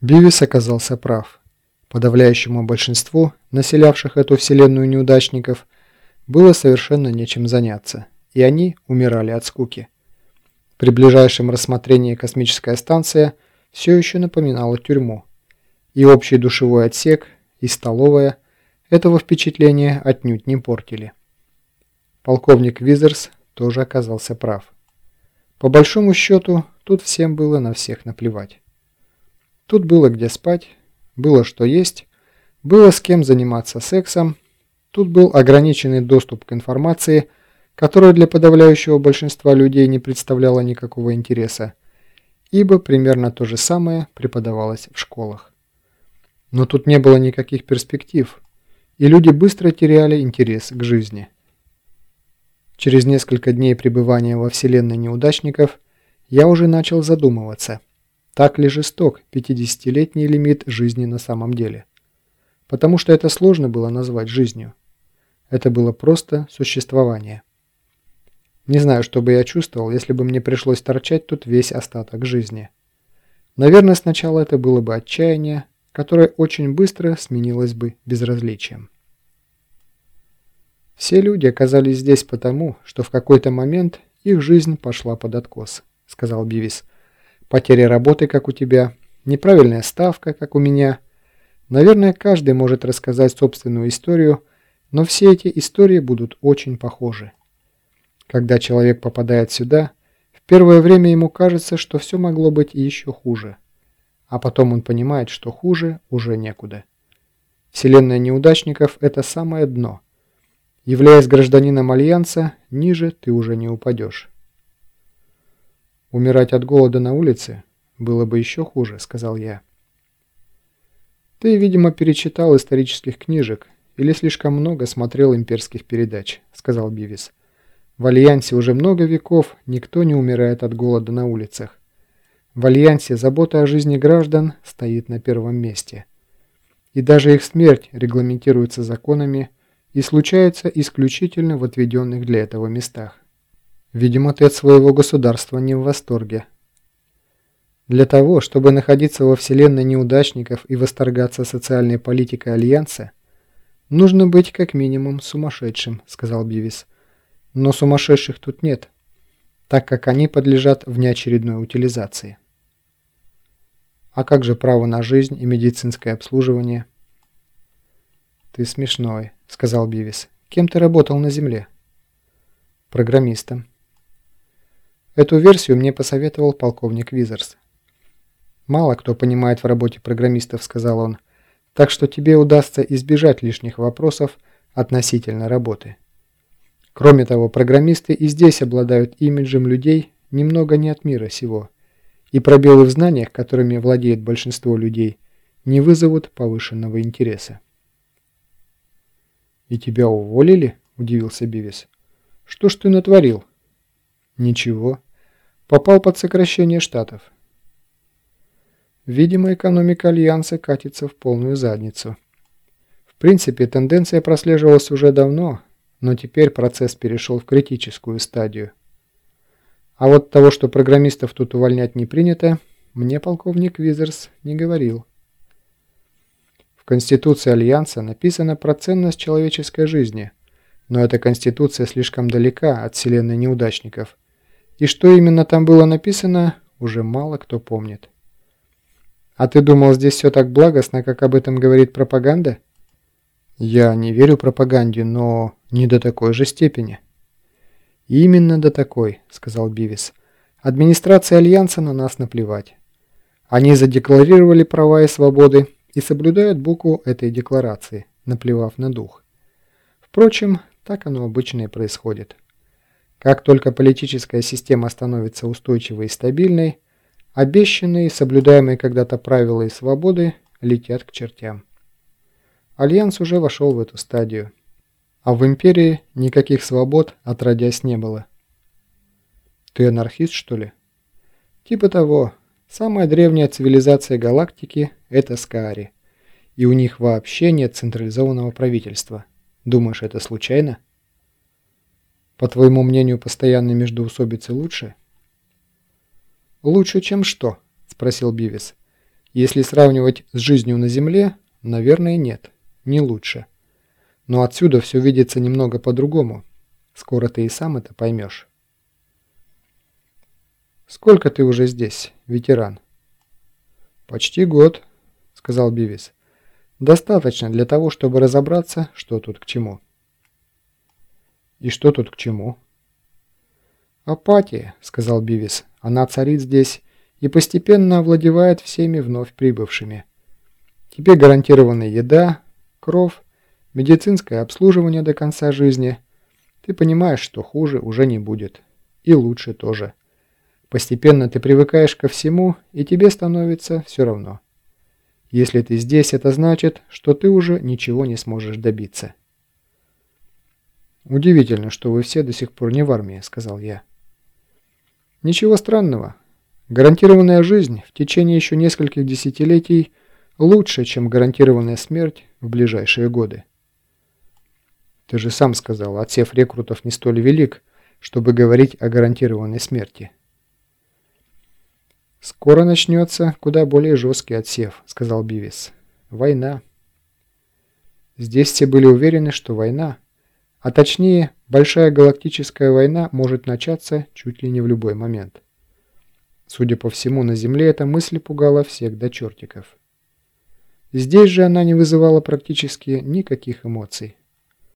Бивис оказался прав. Подавляющему большинству, населявших эту вселенную неудачников, было совершенно нечем заняться, и они умирали от скуки. При ближайшем рассмотрении космическая станция все еще напоминала тюрьму, и общий душевой отсек, и столовая этого впечатления отнюдь не портили. Полковник Визерс тоже оказался прав. По большому счету, тут всем было на всех наплевать. Тут было где спать, было что есть, было с кем заниматься сексом, тут был ограниченный доступ к информации, которая для подавляющего большинства людей не представляла никакого интереса, ибо примерно то же самое преподавалось в школах. Но тут не было никаких перспектив, и люди быстро теряли интерес к жизни. Через несколько дней пребывания во вселенной неудачников я уже начал задумываться – так ли жесток 50-летний лимит жизни на самом деле? Потому что это сложно было назвать жизнью. Это было просто существование. Не знаю, что бы я чувствовал, если бы мне пришлось торчать тут весь остаток жизни. Наверное, сначала это было бы отчаяние, которое очень быстро сменилось бы безразличием. Все люди оказались здесь потому, что в какой-то момент их жизнь пошла под откос, сказал Бивис. Потеря работы, как у тебя, неправильная ставка, как у меня. Наверное, каждый может рассказать собственную историю, но все эти истории будут очень похожи. Когда человек попадает сюда, в первое время ему кажется, что все могло быть еще хуже. А потом он понимает, что хуже уже некуда. Вселенная неудачников – это самое дно. Являясь гражданином Альянса, ниже ты уже не упадешь. «Умирать от голода на улице было бы еще хуже», — сказал я. «Ты, видимо, перечитал исторических книжек или слишком много смотрел имперских передач», — сказал Бивис. «В Альянсе уже много веков никто не умирает от голода на улицах. В Альянсе забота о жизни граждан стоит на первом месте. И даже их смерть регламентируется законами и случается исключительно в отведенных для этого местах. Видимо, ты от своего государства не в восторге. Для того, чтобы находиться во вселенной неудачников и восторгаться социальной политикой Альянса, нужно быть как минимум сумасшедшим, сказал Бивис. Но сумасшедших тут нет, так как они подлежат внеочередной утилизации. А как же право на жизнь и медицинское обслуживание? Ты смешной, сказал Бивис. Кем ты работал на Земле? Программистом. Эту версию мне посоветовал полковник Визерс. «Мало кто понимает в работе программистов», — сказал он, «так что тебе удастся избежать лишних вопросов относительно работы». Кроме того, программисты и здесь обладают имиджем людей немного не от мира сего, и пробелы в знаниях, которыми владеет большинство людей, не вызовут повышенного интереса. «И тебя уволили?» – удивился Бивис. «Что ж ты натворил?» Ничего. Попал под сокращение штатов. Видимо, экономика Альянса катится в полную задницу. В принципе, тенденция прослеживалась уже давно, но теперь процесс перешел в критическую стадию. А вот того, что программистов тут увольнять не принято, мне полковник Визерс не говорил. В Конституции Альянса написано про ценность человеческой жизни, но эта Конституция слишком далека от вселенной неудачников – и что именно там было написано, уже мало кто помнит. А ты думал, здесь все так благостно, как об этом говорит пропаганда? Я не верю пропаганде, но не до такой же степени. Именно до такой, сказал Бивис. Администрации Альянса на нас наплевать. Они задекларировали права и свободы и соблюдают букву этой декларации, наплевав на дух. Впрочем, так оно обычно и происходит. Как только политическая система становится устойчивой и стабильной, обещанные и соблюдаемые когда-то правила и свободы летят к чертям. Альянс уже вошел в эту стадию. А в Империи никаких свобод отродясь не было. Ты анархист, что ли? Типа того. Самая древняя цивилизация галактики – это Скаари. И у них вообще нет централизованного правительства. Думаешь, это случайно? По твоему мнению, постоянные междоусобицы лучше? Лучше, чем что? Спросил Бивис. Если сравнивать с жизнью на Земле, наверное, нет, не лучше. Но отсюда все видится немного по-другому. Скоро ты и сам это поймешь. «Сколько ты уже здесь, ветеран?» «Почти год», — сказал Бивис. «Достаточно для того, чтобы разобраться, что тут к чему». «И что тут к чему?» «Апатия», — сказал Бивис. «Она царит здесь и постепенно овладевает всеми вновь прибывшими. Тебе гарантирована еда, кровь, медицинское обслуживание до конца жизни. Ты понимаешь, что хуже уже не будет. И лучше тоже». Постепенно ты привыкаешь ко всему, и тебе становится все равно. Если ты здесь, это значит, что ты уже ничего не сможешь добиться. «Удивительно, что вы все до сих пор не в армии», — сказал я. «Ничего странного. Гарантированная жизнь в течение еще нескольких десятилетий лучше, чем гарантированная смерть в ближайшие годы». «Ты же сам сказал, отсев рекрутов не столь велик, чтобы говорить о гарантированной смерти». «Скоро начнется куда более жесткий отсев», — сказал Бивис. «Война». Здесь все были уверены, что война, а точнее, большая галактическая война может начаться чуть ли не в любой момент. Судя по всему, на Земле эта мысль пугала всех до чертиков. Здесь же она не вызывала практически никаких эмоций.